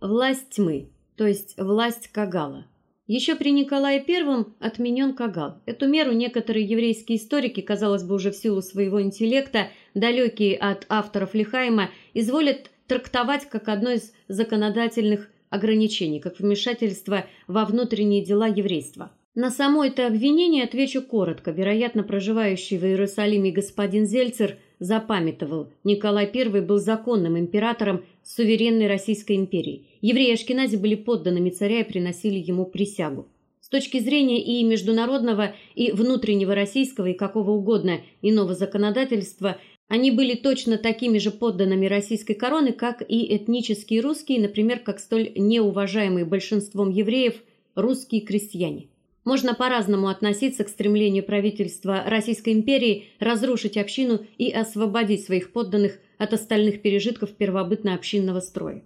Власть тьмы, то есть власть Кагала. Еще при Николае I отменен Кагал. Эту меру некоторые еврейские историки, казалось бы, уже в силу своего интеллекта, далекие от авторов Лихайма, изволят трактовать как одно из законодательных ограничений, как вмешательство во внутренние дела еврейства. На само это обвинение отвечу коротко. Вероятно, проживающий в Иерусалиме господин Зельцер запамятовал: Николай I был законным императором суверенной Российской империи. Евреи Ашкенази были подданными царя и приносили ему присягу. С точки зрения и международного, и внутреннего российского и какого угодно иного законодательства, они были точно такими же подданными российской короны, как и этнические русские, например, как столь неуважаемые большинством евреев русские крестьяне. Можно по-разному относиться к стремлению правительства Российской империи разрушить общину и освободить своих подданных от остальных пережитков первобытно-общинного строя.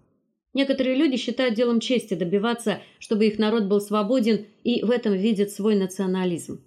Некоторые люди считают делом чести добиваться, чтобы их народ был свободен, и в этом видят свой национализм.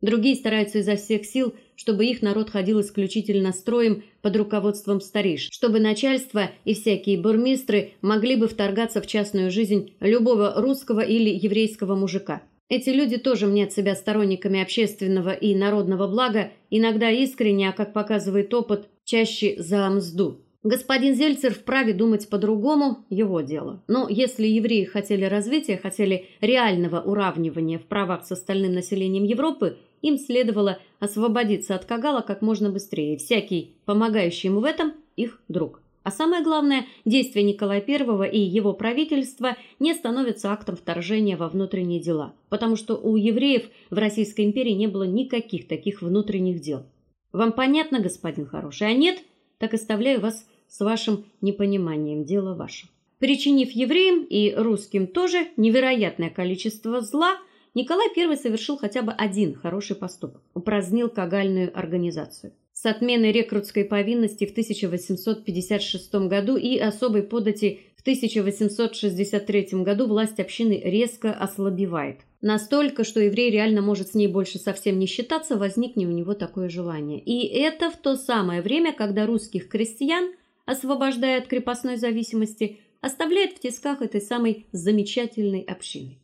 Другие стараются изо всех сил, чтобы их народ ходил исключительно строем под руководством старейшин, чтобы начальство и всякие бурмистры могли бы вторгаться в частную жизнь любого русского или еврейского мужика. Эти люди тоже мнят себя сторонниками общественного и народного блага, иногда искренне, а как показывает опыт, чаще за мзду. Господин Зельцер вправе думать по-другому, его дело. Но если евреи хотели развития, хотели реального уравнивания в правах с остальным населением Европы, им следовало освободиться от Кагала как можно быстрее. Всякий, помогающий ему в этом, их друг. А самое главное, действия Николая I и его правительства не становятся актом вторжения во внутренние дела, потому что у евреев в Российской империи не было никаких таких внутренних дел. Вам понятно, господин хороший? А нет, так оставляю вас с вашим непониманием, дело ваше. Причинив евреям и русским тоже невероятное количество зла, Николай I совершил хотя бы один хороший поступок. Упразднил кагальную организацию. С отменой рекрутской повинности в 1856 году и особой подати в 1863 году власть общины резко ослабевает. Настолько, что еврей реально может с ней больше совсем не считаться, возникнет у него такое желание. И это в то самое время, когда русских крестьян, освобождая от крепостной зависимости, оставляет в тисках этой самой замечательной общины.